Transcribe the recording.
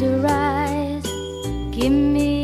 close your eyes. Give me